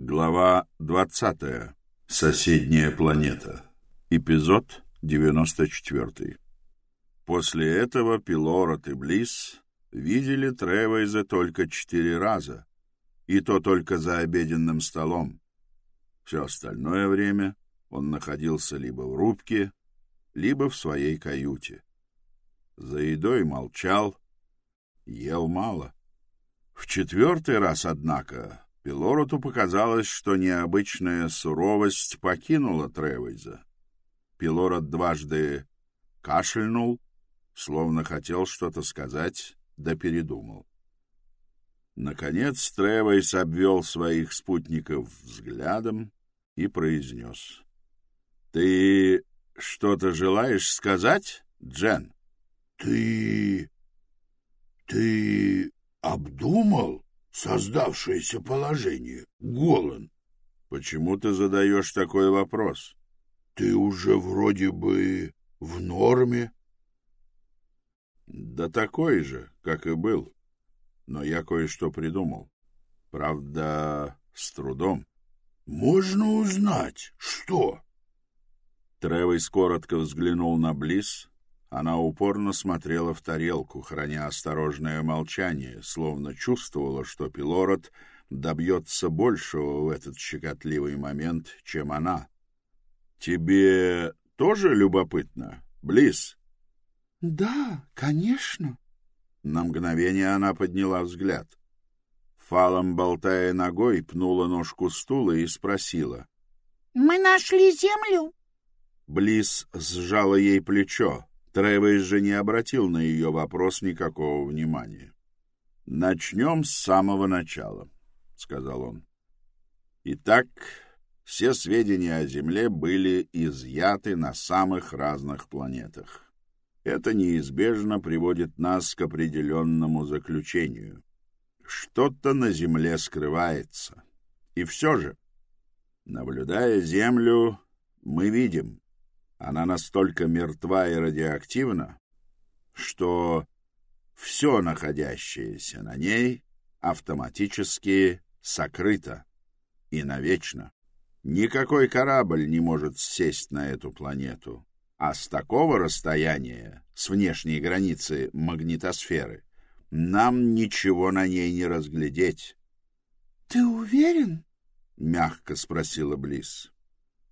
Глава 20. Соседняя планета. Эпизод 94. После этого Пилород и Близ видели Тревейза только четыре раза, и то только за обеденным столом. Все остальное время он находился либо в рубке, либо в своей каюте. За едой молчал, ел мало. В четвертый раз, однако, Пилороту показалось, что необычная суровость покинула Тревейза. Пилорот дважды кашельнул, словно хотел что-то сказать, да передумал. Наконец Тревейс обвел своих спутников взглядом и произнес. — Ты что-то желаешь сказать, Джен? — Ты... ты обдумал? Создавшееся положение, Голан. Почему ты задаешь такой вопрос? Ты уже вроде бы в норме. Да такой же, как и был. Но я кое-что придумал. Правда, с трудом. Можно узнать, что? Тревис коротко взглянул на Близ, она упорно смотрела в тарелку, храня осторожное молчание, словно чувствовала, что Пилород добьется большего в этот щекотливый момент, чем она. — Тебе тоже любопытно, Близ? — Да, конечно. На мгновение она подняла взгляд. Фалом, болтая ногой, пнула ножку стула и спросила. — Мы нашли землю? Близ сжала ей плечо. Тревес же не обратил на ее вопрос никакого внимания. «Начнем с самого начала», — сказал он. «Итак, все сведения о Земле были изъяты на самых разных планетах. Это неизбежно приводит нас к определенному заключению. Что-то на Земле скрывается. И все же, наблюдая Землю, мы видим, она настолько мертва и радиоактивна, что все находящееся на ней автоматически сокрыто и навечно. Никакой корабль не может сесть на эту планету, а с такого расстояния, с внешней границы магнитосферы, нам ничего на ней не разглядеть. — Ты уверен? — мягко спросила Близ.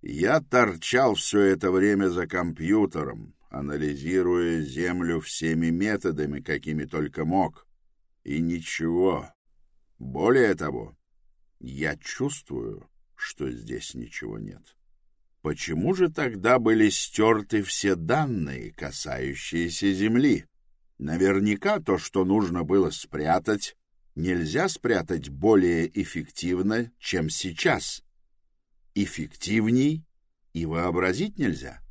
Я торчал все это время за компьютером, анализируя Землю всеми методами, какими только мог. И ничего. Более того, я чувствую, что здесь ничего нет. Почему же тогда были стерты все данные, касающиеся Земли? Наверняка то, что нужно было спрятать, нельзя спрятать более эффективно, чем сейчас эффективней и вообразить нельзя.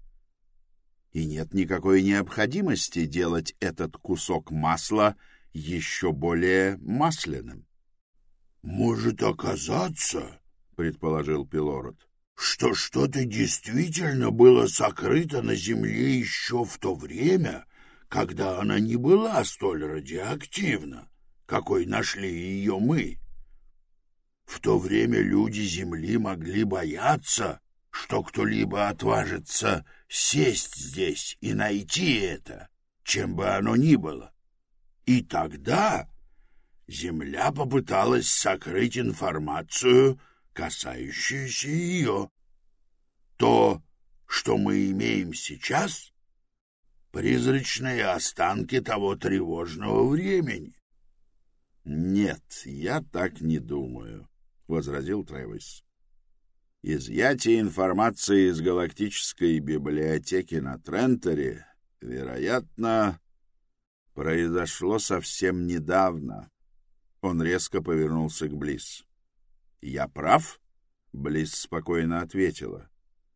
И нет никакой необходимости делать этот кусок масла еще более масляным. — Может оказаться, — предположил Пилород, — что что-то действительно было сокрыто на Земле еще в то время, когда она не была столь радиоактивна, какой нашли ее мы. В то время люди Земли могли бояться, что кто-либо отважится сесть здесь и найти это, чем бы оно ни было. И тогда Земля попыталась сокрыть информацию, касающуюся ее. То, что мы имеем сейчас, — призрачные останки того тревожного времени. — Нет, я так не думаю, — возразил Тревис. Изъятие информации из галактической библиотеки на Трентере, вероятно, произошло совсем недавно. Он резко повернулся к Близ. «Я прав?» — Близ спокойно ответила.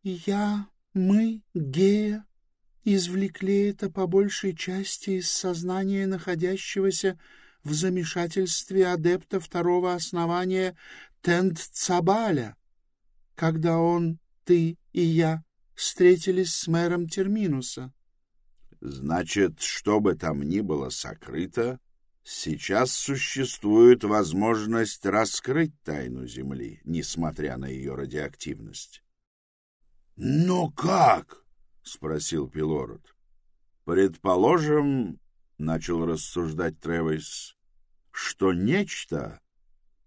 «Я, мы, Гея, извлекли это по большей части из сознания находящегося в замешательстве адепта второго основания Тент-Цабаля, когда он, ты и я встретились с мэром Терминуса. Значит, что бы там ни было сокрыто, Сейчас существует возможность раскрыть тайну Земли, несмотря на ее радиоактивность. «Но как?» — спросил Пилород. «Предположим, — начал рассуждать Тревис, — что нечто,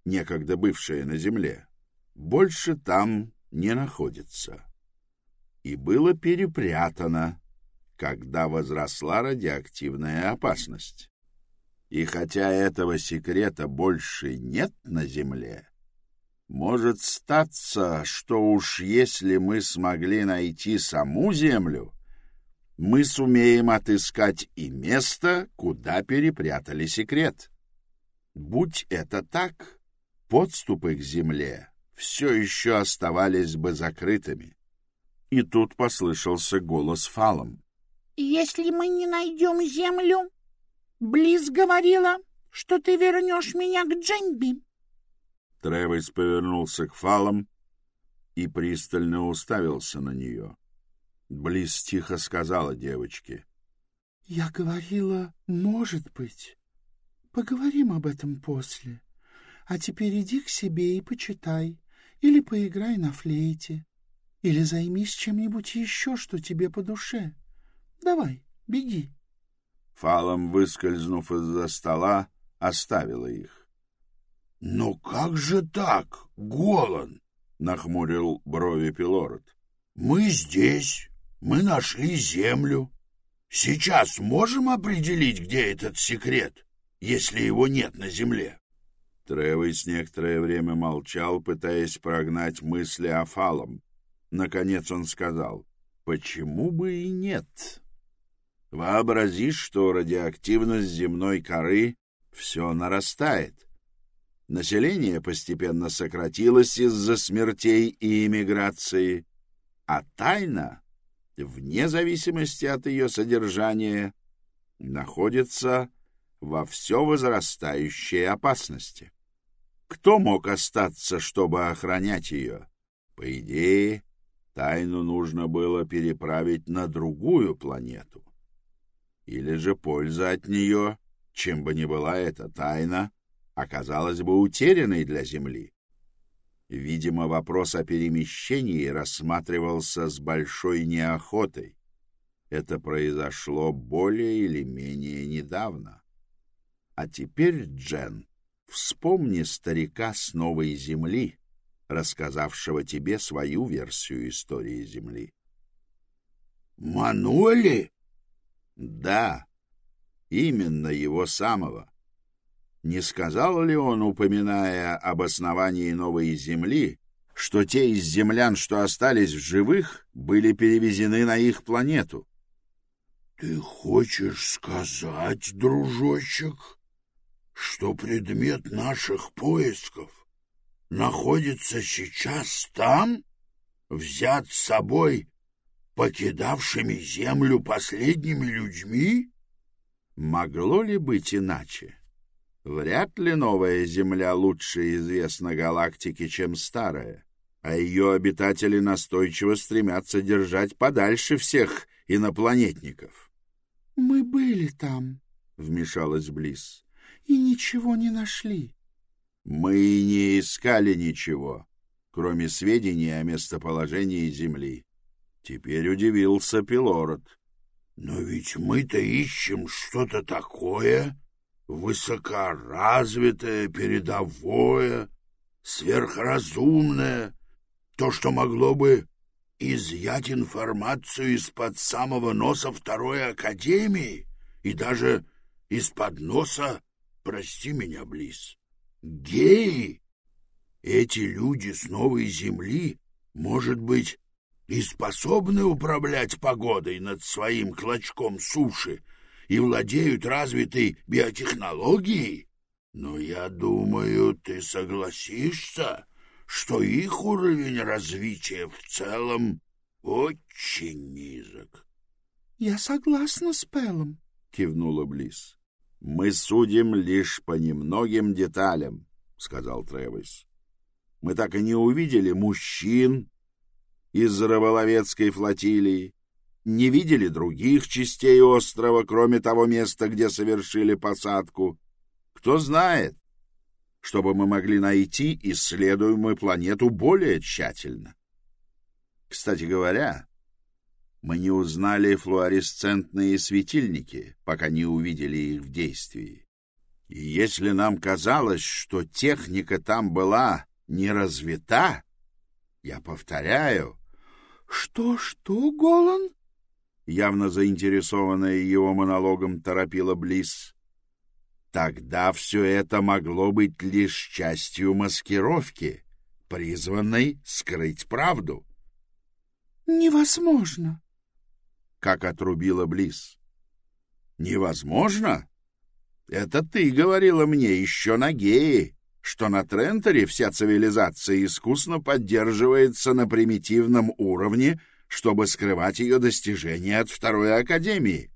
некогда бывшее на Земле, больше там не находится и было перепрятано, когда возросла радиоактивная опасность. И хотя этого секрета больше нет на Земле, может статься, что уж если мы смогли найти саму Землю, мы сумеем отыскать и место, куда перепрятали секрет. Будь это так, подступы к Земле все еще оставались бы закрытыми. И тут послышался голос Фалом. «Если мы не найдем Землю, Близ говорила, что ты вернешь меня к Джемби. Тревис повернулся к Фалам и пристально уставился на нее. Близ тихо сказала девочке. — Я говорила, может быть. Поговорим об этом после. А теперь иди к себе и почитай, или поиграй на флейте, или займись чем-нибудь еще, что тебе по душе. Давай, беги. Фалом, выскользнув из-за стола, оставила их. — Но как же так, Голан? — нахмурил брови Пилород. — Мы здесь, мы нашли землю. Сейчас можем определить, где этот секрет, если его нет на земле? Тревис некоторое время молчал, пытаясь прогнать мысли о Фалом. Наконец он сказал, «Почему бы и нет?» Вообрази, что радиоактивность земной коры все нарастает. Население постепенно сократилось из-за смертей и эмиграции, а тайна, вне зависимости от ее содержания, находится во все возрастающей опасности. Кто мог остаться, чтобы охранять ее? По идее, тайну нужно было переправить на другую планету или же польза от нее, чем бы ни была эта тайна, оказалась бы утерянной для Земли. Видимо, вопрос о перемещении рассматривался с большой неохотой. Это произошло более или менее недавно. А теперь, Джен, вспомни старика с Новой Земли, рассказавшего тебе свою версию истории Земли. «Манули?» Да, именно его самого. Не сказал ли он, упоминая об основании новой земли, что те из землян, что остались в живых, были перевезены на их планету? — Ты хочешь сказать, дружочек, что предмет наших поисков находится сейчас там, взят с собой покидавшими землю последними людьми? Могло ли быть иначе? Вряд ли новая Земля лучше известна галактике, чем старая, а ее обитатели настойчиво стремятся держать подальше всех инопланетников. — Мы были там, — вмешалась Близ, — и ничего не нашли. — Мы не искали ничего, кроме сведений о местоположении Земли. Теперь удивился Пилород. «Но ведь мы-то ищем что-то такое высокоразвитое, передовое, сверхразумное, то, что могло бы изъять информацию из-под самого носа Второй Академии и даже из-под носа, прости меня, Близ, геи. Эти люди с новой земли, может быть, и способны управлять погодой над своим клочком суши и владеют развитой биотехнологией, но я думаю, ты согласишься, что их уровень развития в целом очень низок. — Я согласна с Пелом, — кивнула Близ. — Мы судим лишь по немногим деталям, — сказал Тревис. — Мы так и не увидели мужчин, из рыболовецкой флотилии, не видели других частей острова, кроме того места, где совершили посадку. Кто знает, чтобы мы могли найти исследуемую планету более тщательно. Кстати говоря, мы не узнали флуоресцентные светильники, пока не увидели их в действии. И если нам казалось, что техника там была не развита, я повторяю... — Что-что, Голан? Явно заинтересованная его монологом торопила Близ. Тогда все это могло быть лишь частью маскировки, призванной скрыть правду. — Невозможно как отрубила Близ. «Невозможно? Это ты говорила мне еще на геи, что на Тренторе вся цивилизация искусно поддерживается на примитивном уровне, чтобы скрывать ее достижения от Второй Академии.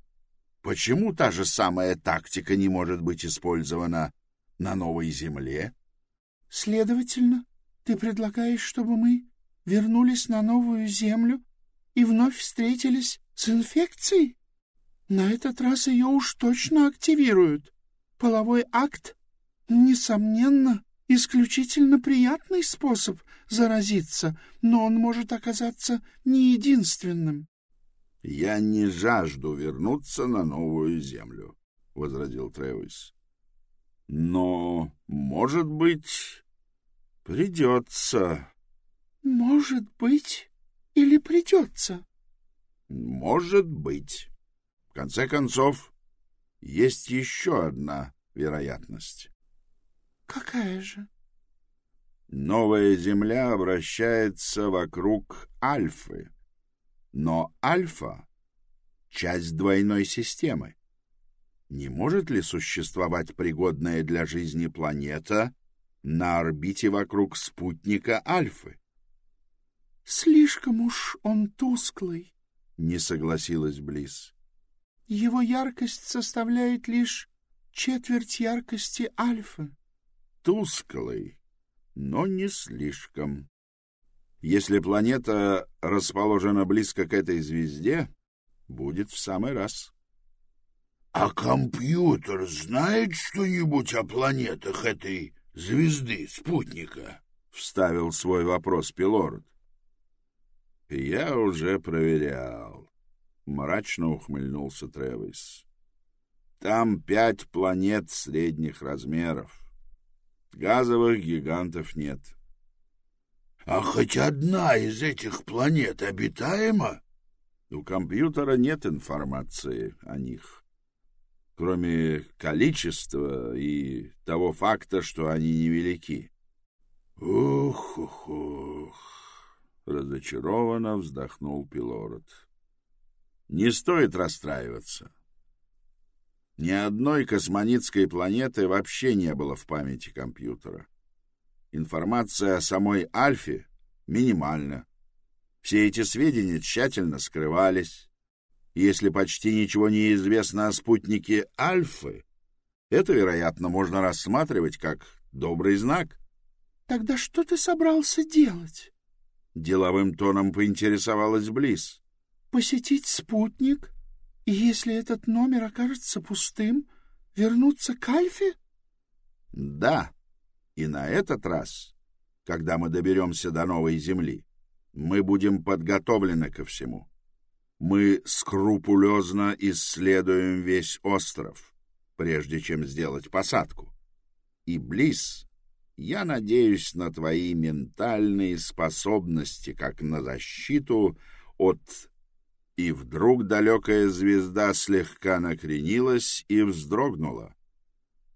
Почему та же самая тактика не может быть использована на Новой Земле?» «Следовательно, ты предлагаешь, чтобы мы вернулись на Новую Землю и вновь встретились с инфекцией? На этот раз ее уж точно активируют. Половой акт, несомненно, исключительно приятный способ заразиться, но он может оказаться не единственным. — Я не жажду вернуться на новую землю, — возразил Тревис. — Но, может быть, придется. — Может быть или придется? Может быть. В конце концов, есть еще одна вероятность. Какая же? Новая Земля обращается вокруг Альфы, но Альфа — часть двойной системы. Не может ли существовать пригодная для жизни планета на орбите вокруг спутника Альфы? Слишком уж он тусклый, не согласилась Близ. Его яркость составляет лишь четверть яркости альфа. Тусклый, но не слишком. Если планета расположена близко к этой звезде, будет в самый раз. — А компьютер знает что-нибудь о планетах этой звезды, спутника? — вставил свой вопрос Пилорд. «Я уже проверял», — мрачно ухмыльнулся Тревис. «Там пять планет средних размеров. Газовых гигантов нет». «А хоть одна из этих планет обитаема?» «У компьютера нет информации о них, кроме количества и того факта, что они невелики». «Ух-ух-ух!» Разочарованно вздохнул Пилород. Не стоит расстраиваться. Ни одной космонитской планеты вообще не было в памяти компьютера. Информация о самой Альфе минимальна. Все эти сведения тщательно скрывались. Если почти ничего не известно о спутнике Альфы, это, вероятно, можно рассматривать как добрый знак. — Тогда что ты собрался делать? Деловым тоном поинтересовалась Близ. «Посетить спутник, и если этот номер окажется пустым, вернуться к Альфе?» «Да, и на этот раз, когда мы доберемся до новой Земли, мы будем подготовлены ко всему. Мы скрупулезно исследуем весь остров, прежде чем сделать посадку. И Близ я надеюсь на твои ментальные способности, как на защиту от... И вдруг далекая звезда слегка накренилась и вздрогнула.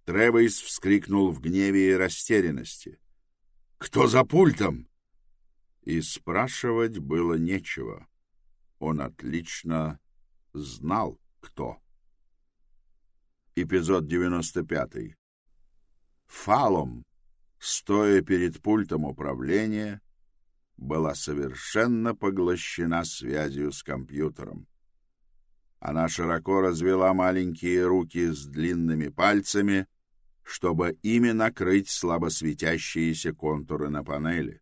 Тревейс вскрикнул в гневе и растерянности. «Кто за пультом?» И спрашивать было нечего. Он отлично знал, кто. Эпизод 95. Фалом стоя перед пультом управления, была совершенно поглощена связью с компьютером. Она широко развела маленькие руки с длинными пальцами, чтобы ими накрыть слабо светящиеся контуры на панели.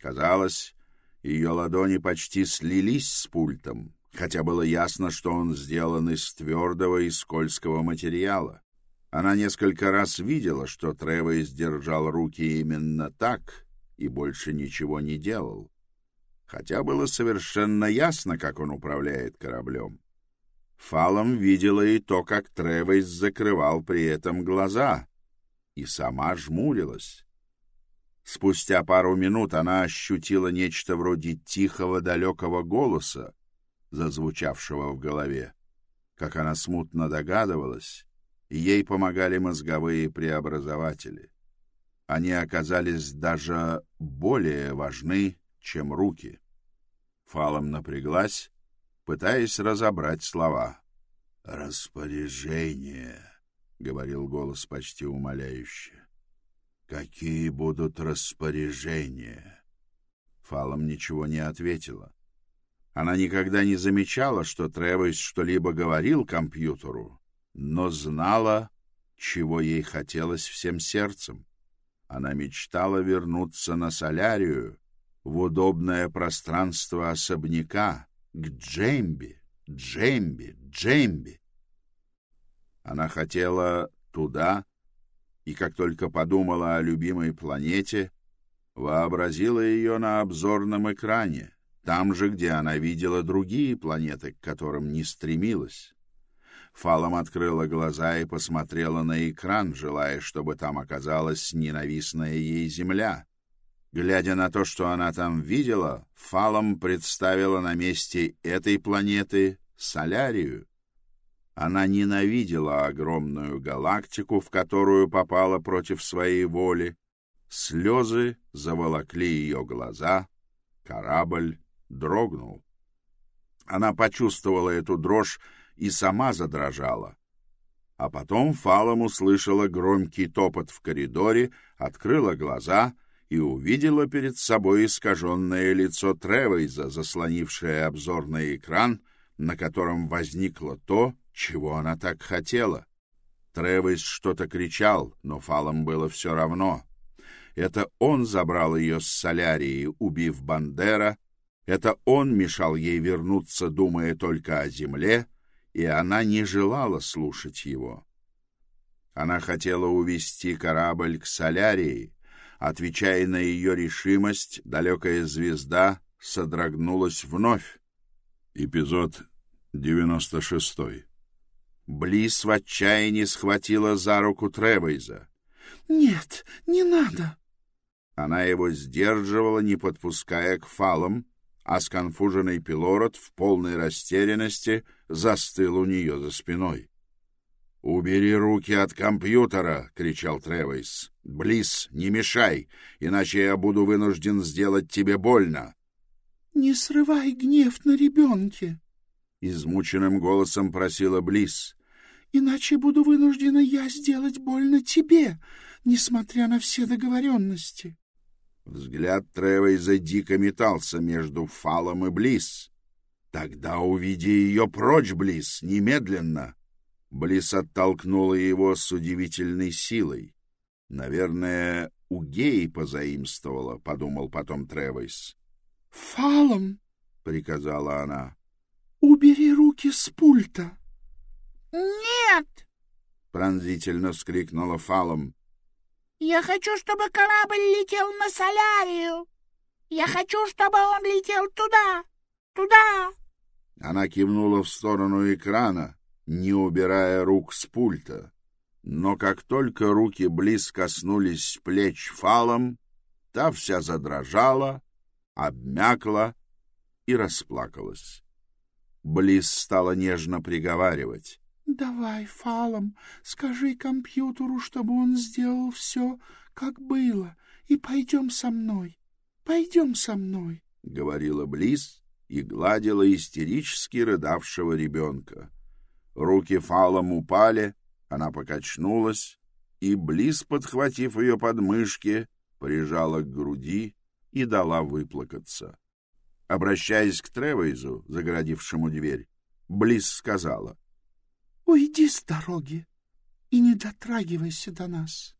Казалось, ее ладони почти слились с пультом, хотя было ясно, что он сделан из твердого и скользкого материала. Она несколько раз видела, что Тревес держал руки именно так и больше ничего не делал. Хотя было совершенно ясно, как он управляет кораблем. Фалом видела и то, как Тревес закрывал при этом глаза, и сама жмурилась. Спустя пару минут она ощутила нечто вроде тихого далекого голоса, зазвучавшего в голове. Как она смутно догадывалась, ей помогали мозговые преобразователи. Они оказались даже более важны, чем руки. Фалом напряглась, пытаясь разобрать слова. «Распоряжение», — говорил голос почти умоляюще. Какие будут распоряжения? Фалом ничего не ответила. Она никогда не замечала, что Тревис что-либо говорил компьютеру, но знала, чего ей хотелось всем сердцем. Она мечтала вернуться на солярию, в удобное пространство особняка, к Джемби, Джемби, Джемби. Она хотела туда, и как только подумала о любимой планете, вообразила ее на обзорном экране, там же, где она видела другие планеты, к которым не стремилась. Фалом открыла глаза и посмотрела на экран, желая, чтобы там оказалась ненавистная ей Земля. Глядя на то, что она там видела, Фалом представила на месте этой планеты Солярию, она ненавидела огромную галактику, в которую попала против своей воли. Слезы заволокли ее глаза, корабль дрогнул. Она почувствовала эту дрожь и сама задрожала. А потом Фалом услышала громкий топот в коридоре, открыла глаза и увидела перед собой искаженное лицо Тревейза, заслонившее обзорный экран, на котором возникло то, чего она так хотела? Тревис что-то кричал, но Фалом было все равно. Это он забрал ее с солярии, убив Бандера. Это он мешал ей вернуться, думая только о земле, и она не желала слушать его. Она хотела увести корабль к солярии. Отвечая на ее решимость, далекая звезда содрогнулась вновь. Эпизод девяносто шестой. Близ в отчаянии схватила за руку Тревейза. «Нет, не надо!» Она его сдерживала, не подпуская к фалам, а сконфуженный пилород в полной растерянности застыл у нее за спиной. «Убери руки от компьютера!» — кричал Тревейс. «Близ, не мешай, иначе я буду вынужден сделать тебе больно!» «Не срывай гнев на ребенке!» — измученным голосом просила Близ иначе буду вынуждена я сделать больно тебе, несмотря на все договоренности. Взгляд Тревейза дико метался между Фалом и Близ. «Тогда уведи ее прочь, Близ, немедленно!» Близ оттолкнула его с удивительной силой. «Наверное, у геи позаимствовала», — подумал потом Тревейс. «Фалом!» — приказала она. «Убери руки с пульта!» «Нет!» — пронзительно вскрикнула Фалом. «Я хочу, чтобы корабль летел на Солярию! Я хочу, чтобы он летел туда! Туда!» Она кивнула в сторону экрана, не убирая рук с пульта. Но как только руки близко коснулись плеч Фалом, та вся задрожала, обмякла и расплакалась. Близ стала нежно приговаривать. Давай, Фалом, скажи компьютеру, чтобы он сделал все, как было, и пойдем со мной. Пойдем со мной, — говорила Близ и гладила истерически рыдавшего ребенка. Руки Фалом упали, она покачнулась, и Близ, подхватив ее подмышки, прижала к груди и дала выплакаться. Обращаясь к Тревейзу, загородившему дверь, Близ сказала — Уйди с дороги и не дотрагивайся до нас.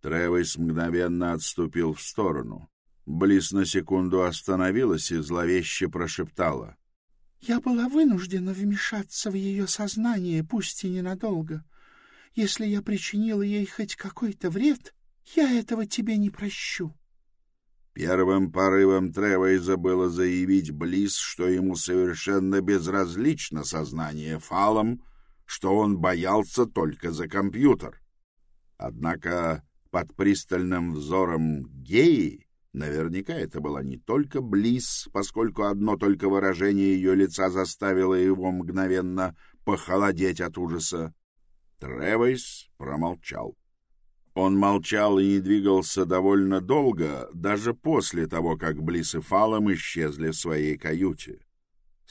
Тревис мгновенно отступил в сторону. Близ на секунду остановилась и зловеще прошептала. — Я была вынуждена вмешаться в ее сознание, пусть и ненадолго. Если я причинила ей хоть какой-то вред, я этого тебе не прощу. Первым порывом Тревейза было заявить Близ, что ему совершенно безразлично сознание фалом, что он боялся только за компьютер. Однако под пристальным взором геи наверняка это была не только Близ, поскольку одно только выражение ее лица заставило его мгновенно похолодеть от ужаса. Тревейс промолчал. Он молчал и не двигался довольно долго, даже после того, как Близ и Фалом исчезли в своей каюте.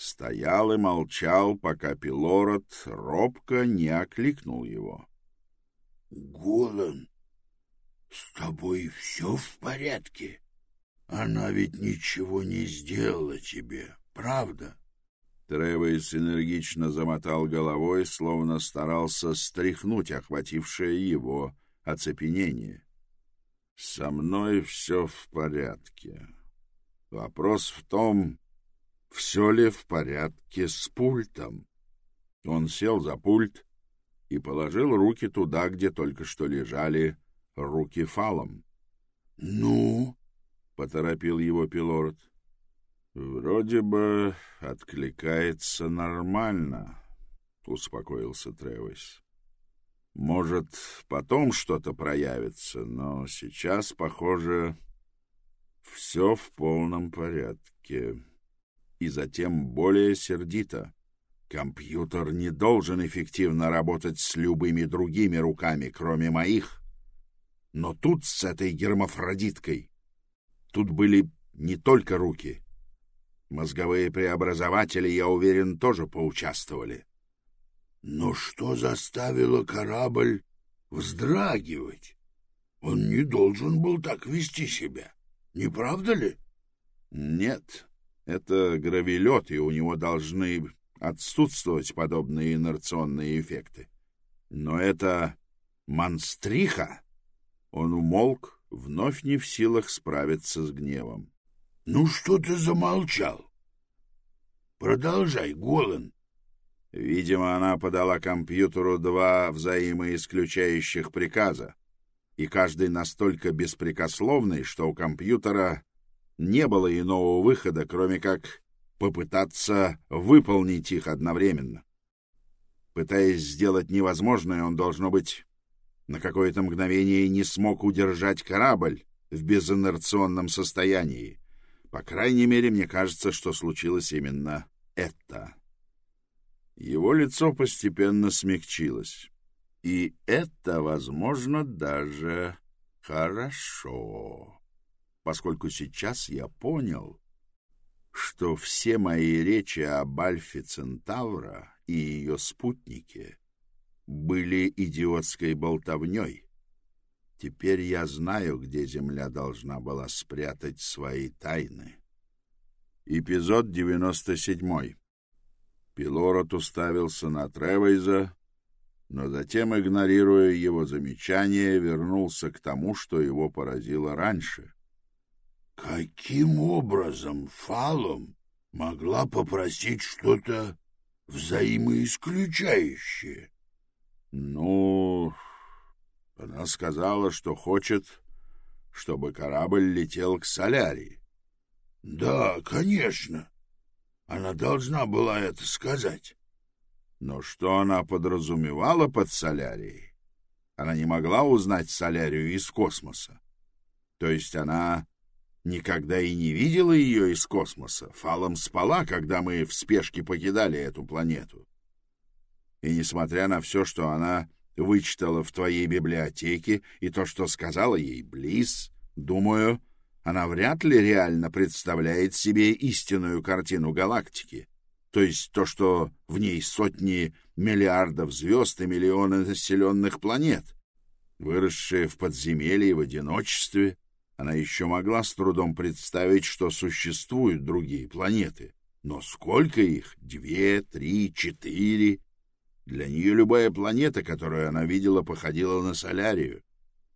Стоял и молчал, пока Пилород робко не окликнул его. — Голан, с тобой все в порядке? Она ведь ничего не сделала тебе, правда? Тревес энергично замотал головой, словно старался стряхнуть охватившее его оцепенение. «Со мной все в порядке. Вопрос в том, все ли в порядке с пультом». Он сел за пульт и положил руки туда, где только что лежали руки фалом. «Ну?» — поторопил его Пилород. «Вроде бы откликается нормально», — успокоился Тревис. Может, потом что-то проявится, но сейчас, похоже, все в полном порядке. И затем более сердито. Компьютер не должен эффективно работать с любыми другими руками, кроме моих. Но тут с этой гермафродиткой. Тут были не только руки. Мозговые преобразователи, я уверен, тоже поучаствовали. Но что заставило корабль вздрагивать? Он не должен был так вести себя, не правда ли? Нет, это гравилет, и у него должны отсутствовать подобные инерционные эффекты. Но это монстриха. Он умолк, вновь не в силах справиться с гневом. — Ну что ты замолчал? Продолжай, Голан. Видимо, она подала компьютеру два взаимоисключающих приказа, и каждый настолько беспрекословный, что у компьютера не было иного выхода, кроме как попытаться выполнить их одновременно. Пытаясь сделать невозможное, он, должно быть, на какое-то мгновение не смог удержать корабль в безинерционном состоянии. По крайней мере, мне кажется, что случилось именно это. Его лицо постепенно смягчилось. И это, возможно, даже хорошо, поскольку сейчас я понял, что все мои речи об Альфе Центавра и ее спутнике были идиотской болтовней. Теперь я знаю, где Земля должна была спрятать свои тайны. Эпизод девяносто седьмой. Пилород уставился на Тревейза, но затем, игнорируя его замечание, вернулся к тому, что его поразило раньше. Каким образом Фалом могла попросить что-то взаимоисключающее? Ну, она сказала, что хочет, чтобы корабль летел к Солярии. Да, конечно. Она должна была это сказать. Но что она подразумевала под солярией? Она не могла узнать солярию из космоса. То есть она никогда и не видела ее из космоса. Фалом спала, когда мы в спешке покидали эту планету. И несмотря на все, что она вычитала в твоей библиотеке и то, что сказала ей Близ, думаю, она вряд ли реально представляет себе истинную картину галактики, то есть то, что в ней сотни миллиардов звезд и миллионы населенных планет. Выросшая в подземелье в одиночестве, она еще могла с трудом представить, что существуют другие планеты. Но сколько их? Две, три, четыре? Для нее любая планета, которую она видела, походила на Солярию.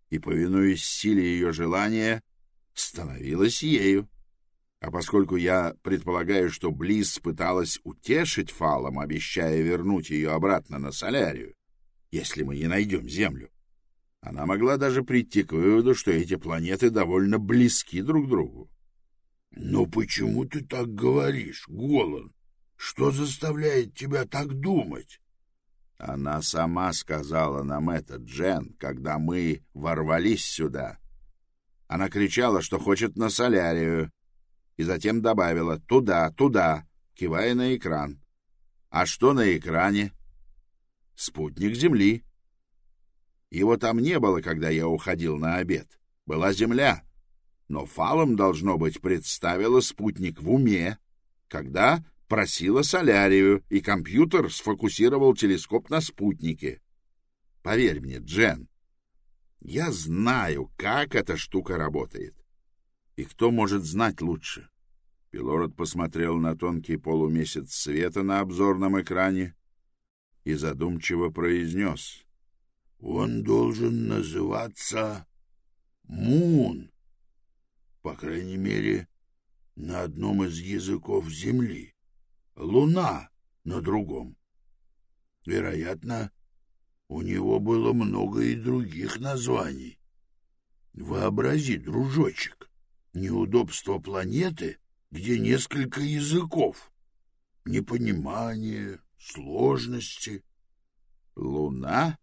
И, повинуясь силе ее желания, становилась ею. А поскольку я предполагаю, что Близ пыталась утешить Фалом, обещая вернуть ее обратно на Солярию, если мы не найдем Землю. Она могла даже прийти к выводу, что эти планеты довольно близки друг к другу. — Но почему ты так говоришь, Голан? Что заставляет тебя так думать? Она сама сказала нам это, Джен, когда мы ворвались сюда. Она кричала, что хочет на солярию, и затем добавила «туда, туда», кивая на экран. А что на экране? Спутник Земли. Его там не было, когда я уходил на обед. Была Земля. Но Фалом, должно быть, представила спутник в уме, когда просила солярию, и компьютер сфокусировал телескоп на спутнике. Поверь мне, Джен, я знаю, как эта штука работает. И кто может знать лучше? Пилород посмотрел на тонкий полумесяц света на обзорном экране и задумчиво произнес. «Он должен называться Мун, по крайней мере, на одном из языков Земли. Луна на другом. Вероятно, у него было много и других названий. Вообрази, дружочек, неудобство планеты, где несколько языков, непонимание, сложности. — Луна? —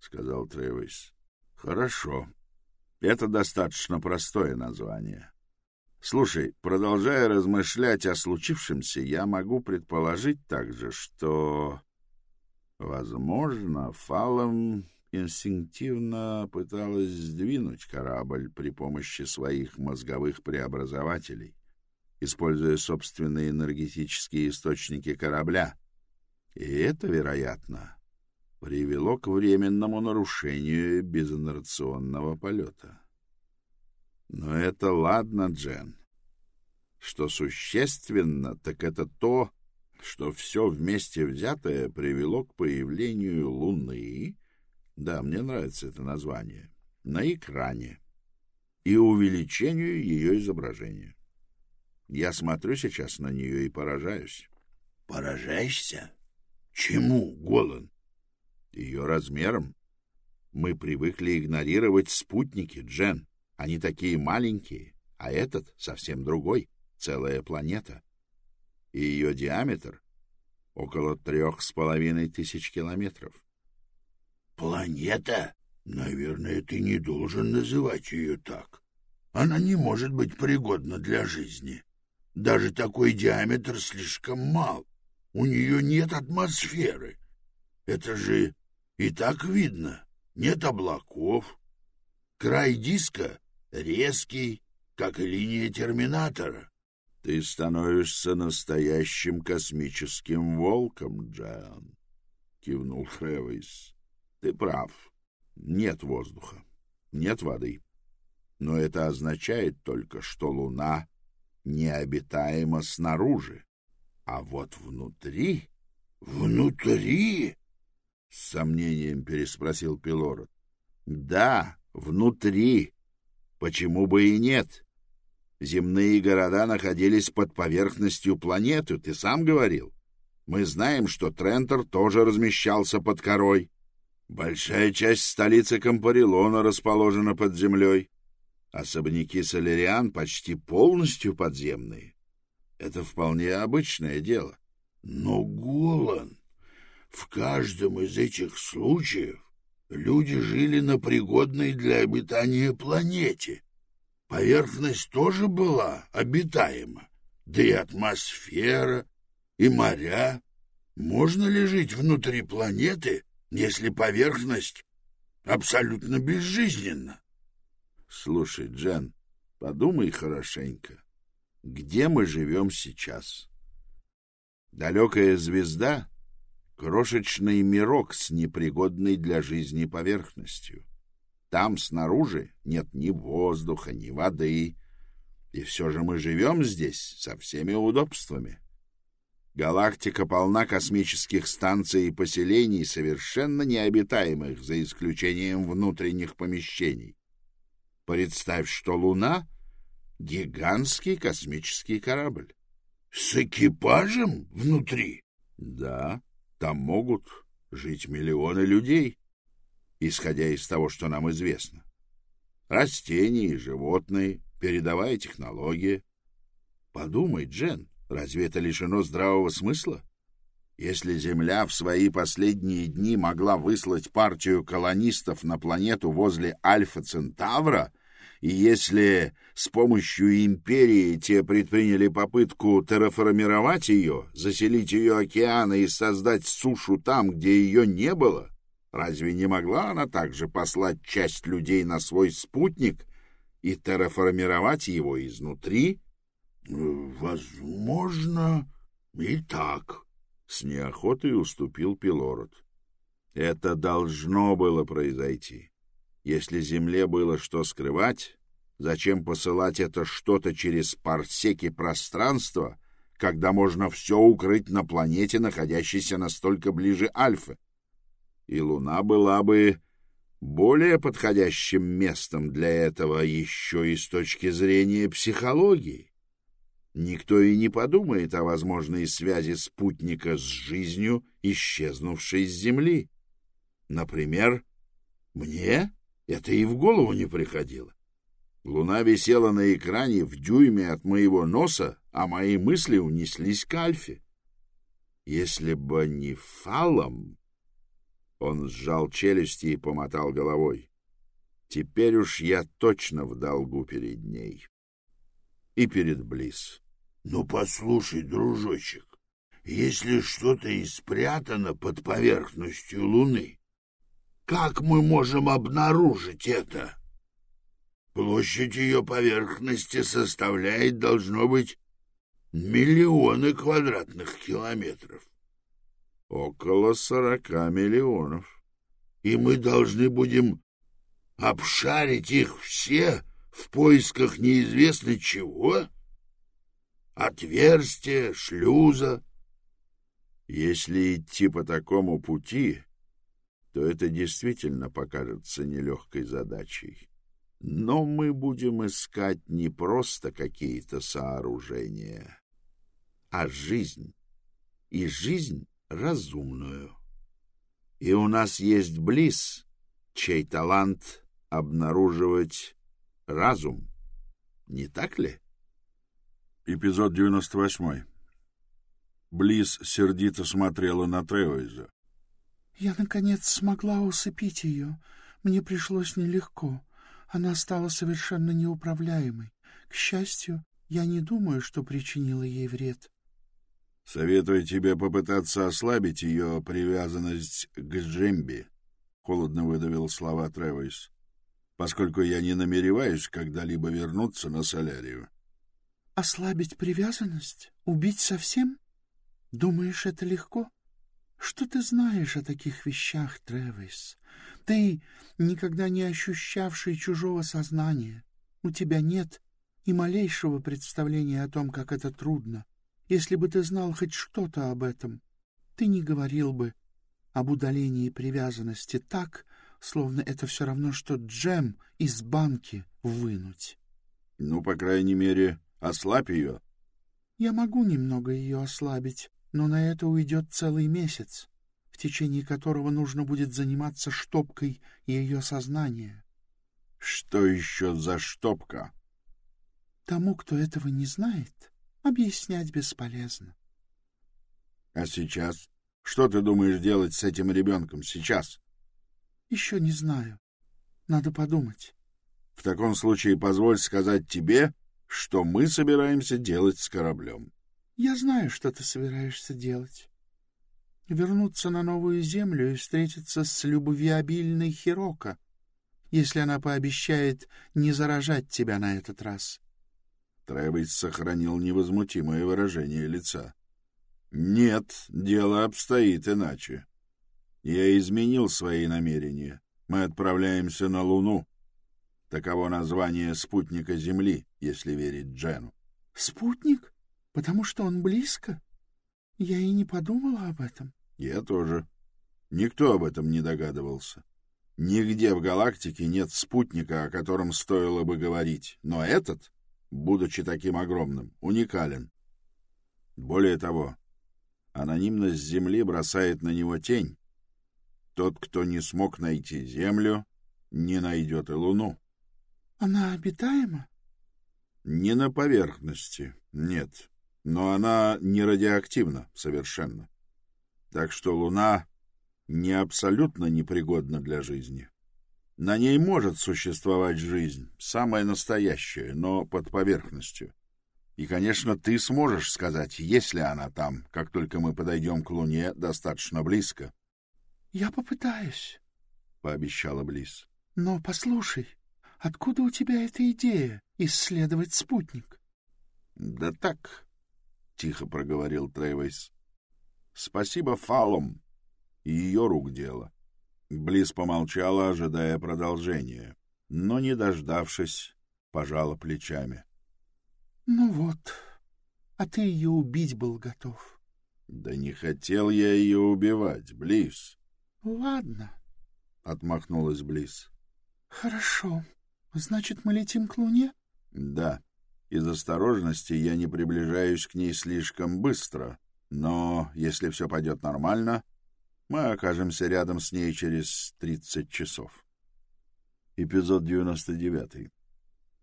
сказал Тревис. — Хорошо. Это достаточно простое название. Слушай, продолжая размышлять о случившемся, я могу предположить также, что, возможно, Фалом инстинктивно пыталась сдвинуть корабль при помощи своих мозговых преобразователей, используя собственные энергетические источники корабля. И это, вероятно, привело к временному нарушению безинерционного полета. Но это ладно, Джен. Что существенно, так это то, что все вместе взятое привело к появлению Луны, да, мне нравится это название, на экране и увеличению ее изображения. Я смотрю сейчас на нее и поражаюсь. — Поражаешься? Чему, Голан? — Ее размером. Мы привыкли игнорировать спутники, Джен. Они такие маленькие, а этот совсем другой, целая планета. И ее диаметр около трех с половиной тысяч километров. Планета? Наверное, ты не должен называть ее так. Она не может быть пригодна для жизни. Даже такой диаметр слишком мал. У нее нет атмосферы. Это же и так видно. Нет облаков. Край диска резкий, как и линия терминатора. — Ты становишься настоящим космическим волком, Джан, — кивнул Фревейс. — Ты прав. Нет воздуха, нет воды. Но это означает только, что Луна необитаема снаружи. А вот внутри... — Внутри? — с сомнением переспросил Пилород. — Да, внутри. Почему бы и нет? Земные города находились под поверхностью планеты, ты сам говорил. Мы знаем, что Трентор тоже размещался под корой. Большая часть столицы Компарилона расположена под землей. Особняки Солериан почти полностью подземные. Это вполне обычное дело. Но, Голан, в каждом из этих случаев люди жили на пригодной для обитания планете. Поверхность тоже была обитаема, да и атмосфера, и моря. Можно ли жить внутри планеты, если поверхность абсолютно безжизненна? Слушай, Джен, подумай хорошенько. Где мы живем сейчас? Далекая звезда крошечный мирок с непригодной для жизни поверхностью. Там снаружи нет ни воздуха, ни воды, и все же мы живем здесь со всеми удобствами. Галактика полна космических станций и поселений, совершенно необитаемых, за исключением внутренних помещений. Представь, что Луна — гигантский космический корабль. — С экипажем внутри? — Да. Там могут жить миллионы людей. исходя из того, что нам известно. Растения и животные, передовая технология. Подумай, Джен, разве это лишено здравого смысла? Если Земля в свои последние дни могла выслать партию колонистов на планету возле Альфа-Центавра, и если с помощью империи те предприняли попытку терраформировать ее, заселить ее океаны и создать сушу там, где ее не было, разве не могла она также послать часть людей на свой спутник и терраформировать его изнутри? — Возможно, и так, — с неохотой уступил Пилород. Это должно было произойти. Если Земле было что скрывать, зачем посылать это что-то через парсеки пространства, когда можно все укрыть на планете, находящейся настолько ближе Альфы? И Луна была бы более подходящим местом для этого еще и с точки зрения психологии. Никто и не подумает о возможной связи спутника с жизнью, исчезнувшей с Земли. Например, мне это и в голову не приходило. Луна висела на экране в дюйме от моего носа, а мои мысли унеслись к Альфе. Если бы не фалом... Он сжал челюсти и помотал головой. Теперь уж я точно в долгу перед ней. И перед Близ. Ну, послушай, дружочек, если что-то и спрятано под поверхностью Луны, как мы можем обнаружить это? Площадь ее поверхности составляет, должно быть, миллионы квадратных километров. Около сорока миллионов. И мы должны будем обшарить их все в поисках неизвестно чего? Отверстия, шлюза. Если идти по такому пути, то это действительно покажется нелегкой задачей. Но мы будем искать не просто какие-то сооружения, а жизнь. И жизнь разумную. И у нас есть Близ, чей талант обнаруживать разум. Не так ли? Эпизод 98. Близ сердито смотрела на Тревойза. «Я, наконец, смогла усыпить ее. Мне пришлось нелегко. Она стала совершенно неуправляемой. К счастью, я не думаю, что причинила ей вред. Советую тебе попытаться ослабить ее привязанность к Джемби, — холодно выдавил слова Тревойс, — поскольку я не намереваюсь когда-либо вернуться на Солярию. — Ослабить привязанность? Убить совсем? Думаешь, это легко? Что ты знаешь о таких вещах, Тревойс? Ты, никогда не ощущавший чужого сознания, у тебя нет и малейшего представления о том, как это трудно — если бы ты знал хоть что-то об этом, ты не говорил бы об удалении привязанности так, словно это все равно, что джем из банки вынуть. — Ну, по крайней мере, ослабь ее. — Я могу немного ее ослабить, но на это уйдет целый месяц, в течение которого нужно будет заниматься штопкой ее сознания. — Что еще за штопка? — Тому, кто этого не знает, Объяснять бесполезно. — А сейчас? Что ты думаешь делать с этим ребенком сейчас? — Еще не знаю. Надо подумать. — В таком случае позволь сказать тебе, что мы собираемся делать с кораблем. — Я знаю, что ты собираешься делать. Вернуться на новую землю и встретиться с любовеобильной Хироко, если она пообещает не заражать тебя на этот раз. — Тревис сохранил невозмутимое выражение лица. «Нет, дело обстоит иначе. Я изменил свои намерения. Мы отправляемся на Луну. Таково название спутника Земли, если верить Джену». «Спутник? Потому что он близко? Я и не подумала об этом». «Я тоже. Никто об этом не догадывался. Нигде в галактике нет спутника, о котором стоило бы говорить. Но этот будучи таким огромным, уникален. Более того, анонимность Земли бросает на него тень. Тот, кто не смог найти Землю, не найдет и Луну. — Она обитаема? — Не на поверхности, нет. Но она не радиоактивна совершенно. Так что Луна не абсолютно непригодна для жизни. На ней может существовать жизнь, самая настоящая, но под поверхностью. И, конечно, ты сможешь сказать, есть ли она там, как только мы подойдем к Луне достаточно близко. — Я попытаюсь, — пообещала Близ. — Но послушай, откуда у тебя эта идея исследовать спутник? — Да так, — тихо проговорил Трейвейс. — Спасибо Фалом ее рук дело. Близ помолчала, ожидая продолжения, но, не дождавшись, пожала плечами. — Ну вот, а ты ее убить был готов. — Да не хотел я ее убивать, Близ. — Ладно, — отмахнулась Близ. — Хорошо. Значит, мы летим к Луне? — Да. Из осторожности я не приближаюсь к ней слишком быстро, но если все пойдет нормально, мы окажемся рядом с ней через 30 часов. Эпизод 99.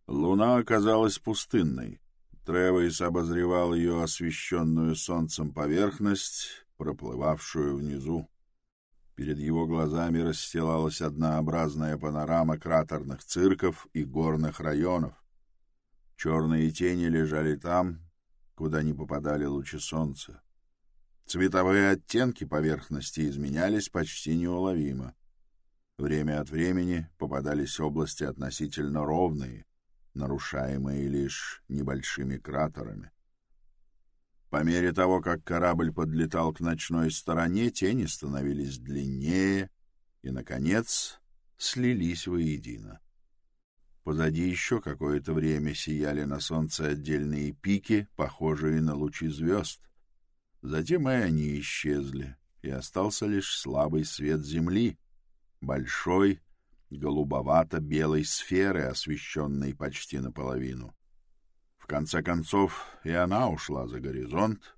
Луна оказалась пустынной. Тревейс обозревал ее освещенную солнцем поверхность, проплывавшую внизу. Перед его глазами расстилалась однообразная панорама кратерных цирков и горных районов. Черные тени лежали там, куда не попадали лучи солнца. Цветовые оттенки поверхности изменялись почти неуловимо. Время от времени попадались области относительно ровные, нарушаемые лишь небольшими кратерами. По мере того, как корабль подлетал к ночной стороне, тени становились длиннее и, наконец, слились воедино. Позади еще какое-то время сияли на солнце отдельные пики, похожие на лучи звезд — Затем и они исчезли, и остался лишь слабый свет земли, большой, голубовато-белой сферы, освещенной почти наполовину. В конце концов и она ушла за горизонт,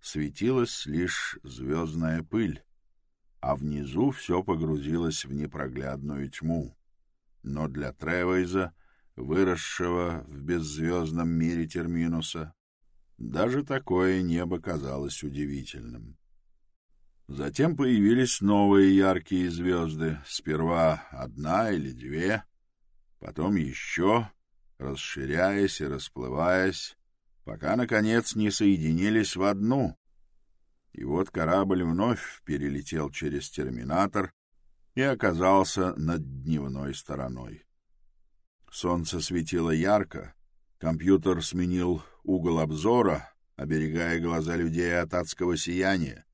светилась лишь звездная пыль, а внизу все погрузилось в непроглядную тьму. Но для Тревейза, выросшего в беззвездном мире Терминуса, даже такое небо казалось удивительным. Затем появились новые яркие звезды, сперва одна или две, потом еще, расширяясь и расплываясь, пока, наконец, не соединились в одну. И вот корабль вновь перелетел через терминатор и оказался над дневной стороной. Солнце светило ярко, компьютер сменил угол обзора, оберегая глаза людей от адского сияния,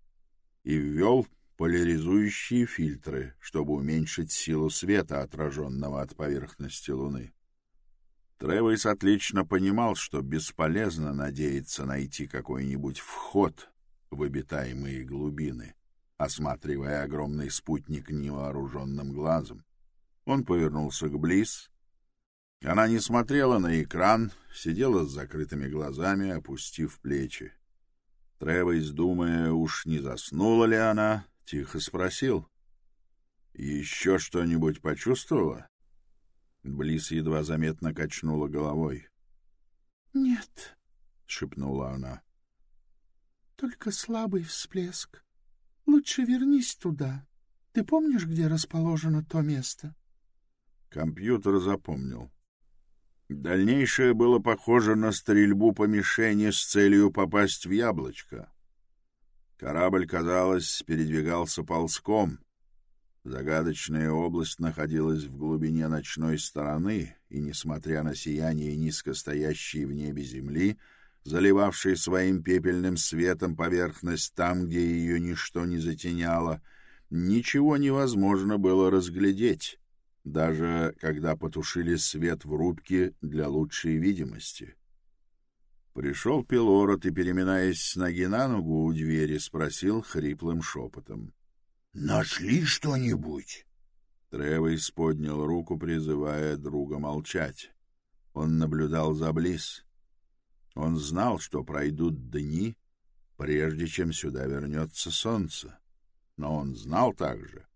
и ввел поляризующие фильтры, чтобы уменьшить силу света, отраженного от поверхности Луны. Тревис отлично понимал, что бесполезно надеяться найти какой-нибудь вход в обитаемые глубины, осматривая огромный спутник невооруженным глазом. Он повернулся к Близ она не смотрела на экран, сидела с закрытыми глазами, опустив плечи. Тревойс, думая, уж не заснула ли она, тихо спросил. — Еще что-нибудь почувствовала? Близ едва заметно качнула головой. — Нет, — шепнула она. — Только слабый всплеск. Лучше вернись туда. Ты помнишь, где расположено то место? Компьютер запомнил. Дальнейшее было похоже на стрельбу по мишени с целью попасть в яблочко. Корабль, казалось, передвигался ползком. Загадочная область находилась в глубине ночной стороны, и, несмотря на сияние низко стоящей в небе земли, заливавшей своим пепельным светом поверхность там, где ее ничто не затеняло, ничего невозможно было разглядеть даже когда потушили свет в рубке для лучшей видимости. Пришел Пилород и, переминаясь с ноги на ногу у двери, спросил хриплым шепотом. — Нашли что-нибудь? Тревойс поднял руку, призывая друга молчать. Он наблюдал за Близ. Он знал, что пройдут дни, прежде чем сюда вернется солнце. Но он знал также,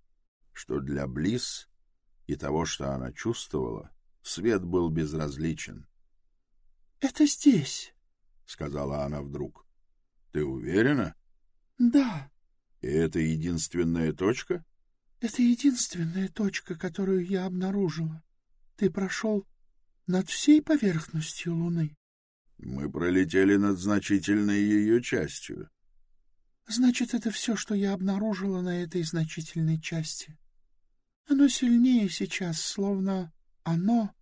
что для Близ и того, что она чувствовала, свет был безразличен. — Это здесь, — сказала она вдруг. — Ты уверена? — Да. — И это единственная точка? — Это единственная точка, которую я обнаружила. Ты прошел над всей поверхностью Луны. — Мы пролетели над значительной ее частью. — Значит, это все, что я обнаружила на этой значительной части. Оно сильнее сейчас, словно оно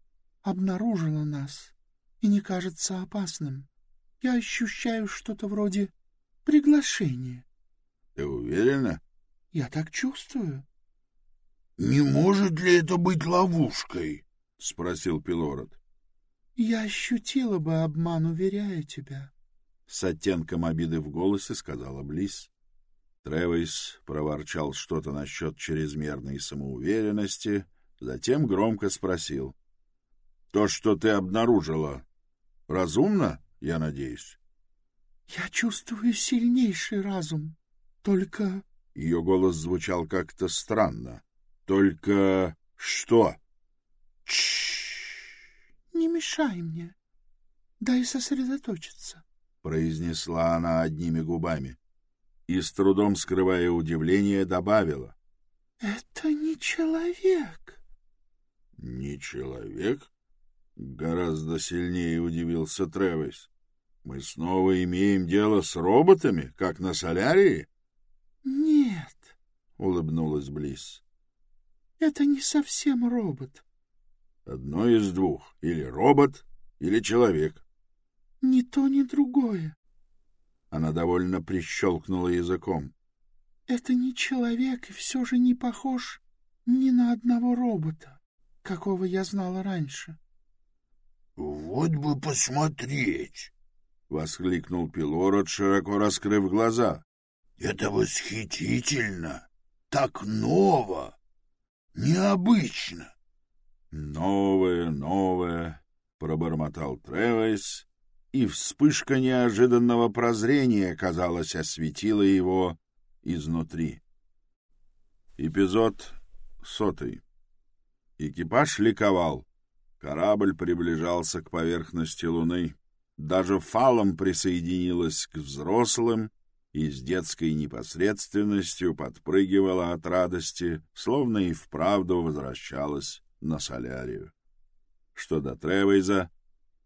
обнаружило нас и не кажется опасным. Я ощущаю что-то вроде приглашения. — Ты уверена? — Я так чувствую. — Не может ли это быть ловушкой? — спросил Пилород. — Я ощутила бы обман, уверяю тебя. С оттенком обиды в голосе сказала Близ. Тревис проворчал что-то насчет чрезмерной самоуверенности, затем громко спросил. — То, что ты обнаружила, разумно, я надеюсь? — Я чувствую сильнейший разум. Только... Ее голос звучал как-то странно. — Только что? — Не мешай мне. Дай сосредоточиться, — произнесла она одними губами и, с трудом скрывая удивление, добавила. — Это не человек. — Не человек? — гораздо сильнее удивился Тревис. — Мы снова имеем дело с роботами, как на солярии? — Нет, — улыбнулась Близ. — Это не совсем робот. — Одно из двух. Или робот, или человек. — Ни то, ни другое. Она довольно прищелкнула языком. — Это не человек и все же не похож ни на одного робота, какого я знала раньше. — Вот бы посмотреть! — воскликнул Пилород, широко раскрыв глаза. — Это восхитительно! Так ново! Необычно! — Новое, новое! — пробормотал Тревес и вспышка неожиданного прозрения, казалось, осветила его изнутри. Эпизод сотый. Экипаж ликовал. Корабль приближался к поверхности Луны. Даже фалом присоединилась к взрослым и с детской непосредственностью подпрыгивала от радости, словно и вправду возвращалась на солярию. Что до Тревейза,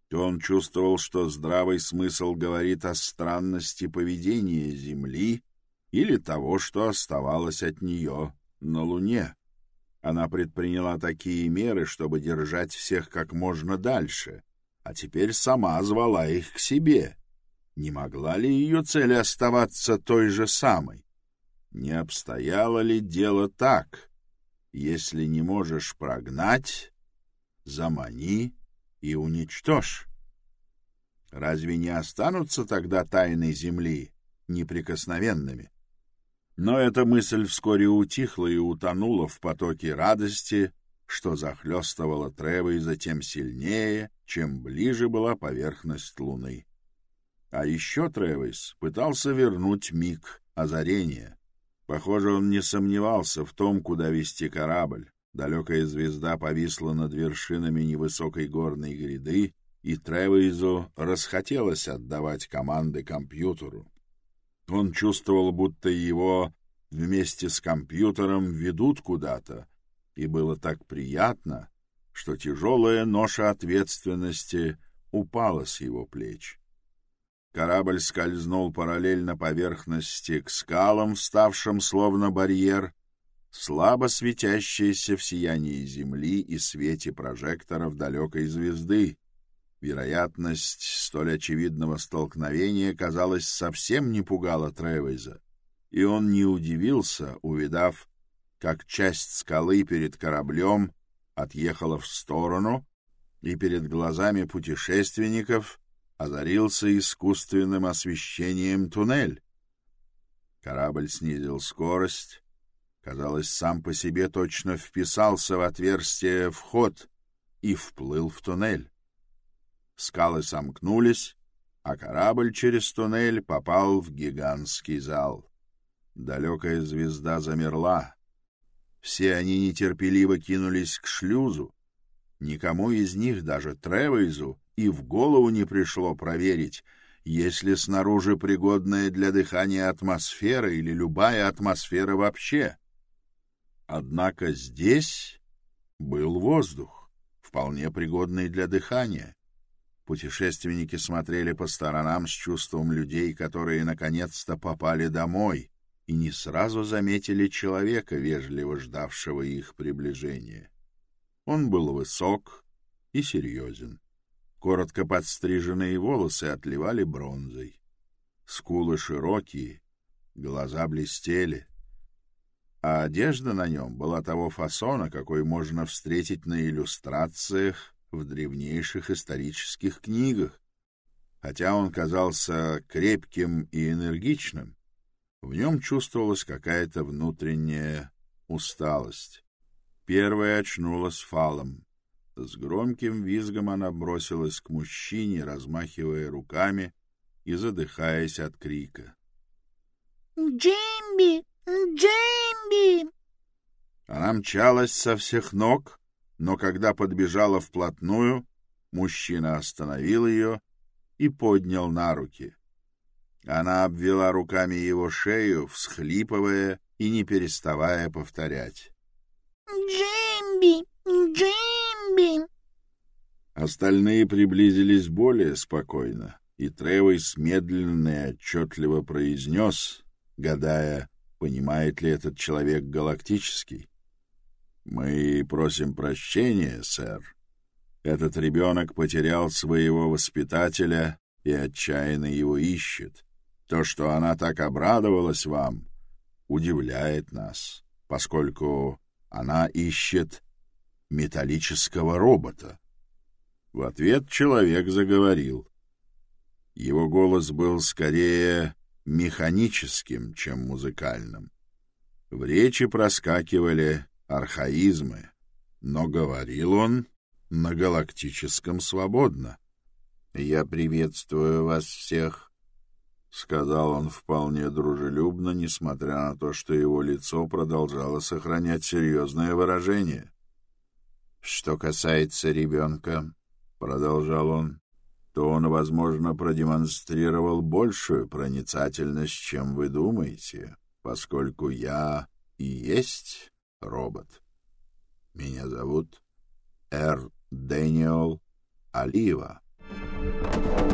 то он чувствовал, что здравый смысл говорит о странности поведения Земли или того, что оставалось от нее на Луне. Она предприняла такие меры, чтобы держать всех как можно дальше, а теперь сама звала их к себе. Не могла ли ее цель оставаться той же самой? Не обстояло ли дело так? Если не можешь прогнать, замани и уничтожь. Разве не останутся тогда тайны земли неприкосновенными? Но эта мысль вскоре утихла и утонула в потоке радости, что захлестывала Трева затем сильнее, чем ближе была поверхность Луны. А еще Тревис пытался вернуть миг озарения. Похоже, он не сомневался в том, куда вести корабль. Далекая звезда повисла над вершинами невысокой горной гряды, и Тревейзу расхотелось отдавать команды компьютеру. Он чувствовал, будто его вместе с компьютером ведут куда-то, и было так приятно, что тяжелая ноша ответственности упала с его плеч. Корабль скользнул параллельно поверхности к скалам, вставшим словно барьер, слабо светящиеся в сиянии земли и свете прожекторов далекой звезды. Вероятность столь очевидного столкновения, казалось, совсем не пугала Тревейза, и он не удивился, увидав, как часть скалы перед кораблем отъехала в сторону, и перед глазами путешественников озарился искусственным освещением туннель. Корабль снизил скорость, казалось, сам по себе точно вписался в отверстие вход и вплыл в туннель. Скалы сомкнулись, а корабль через туннель попал в гигантский зал. Далекая звезда замерла. Все они нетерпеливо кинулись к шлюзу. Никому из них, даже Тревейзу, и в голову не пришло проверить, есть ли снаружи пригодная для дыхания атмосфера или любая атмосфера вообще. Однако здесь был воздух, вполне пригодный для дыхания. Путешественники смотрели по сторонам с чувством людей, которые наконец-то попали домой и не сразу заметили человека, вежливо ждавшего их приближения. Он был высок и серьезен. Коротко подстриженные волосы отливали бронзой. Скулы широкие, глаза блестели, а одежда на нем была того фасона, какой можно встретить на иллюстрациях в древнейших исторических книгах. Хотя он казался крепким и энергичным, в нем чувствовалась какая-то внутренняя усталость. Первая очнулась фалом. С громким визгом она бросилась к мужчине, размахивая руками и задыхаясь от крика. «Джимби! Джимби!» Она мчалась со всех ног, но когда подбежала вплотную, мужчина остановил ее и поднял на руки. Она обвела руками его шею, всхлипывая и не переставая повторять. «Джимби! Джимби!» Остальные приблизились более спокойно, и Тревойс медленно и отчетливо произнес, гадая, понимает ли этот человек галактический. «Мы просим прощения, сэр. Этот ребенок потерял своего воспитателя и отчаянно его ищет. То, что она так обрадовалась вам, удивляет нас, поскольку она ищет металлического робота». В ответ человек заговорил. Его голос был скорее механическим, чем музыкальным. В речи проскакивали архаизмы, но говорил он на галактическом свободно. «Я приветствую вас всех», — сказал он вполне дружелюбно, несмотря на то, что его лицо продолжало сохранять серьезное выражение. «Что касается ребенка», — продолжал он, — то он, возможно, продемонстрировал большую проницательность, чем вы думаете, поскольку я и есть робот. Меня зовут Эр Дэниел Алива. Thank you.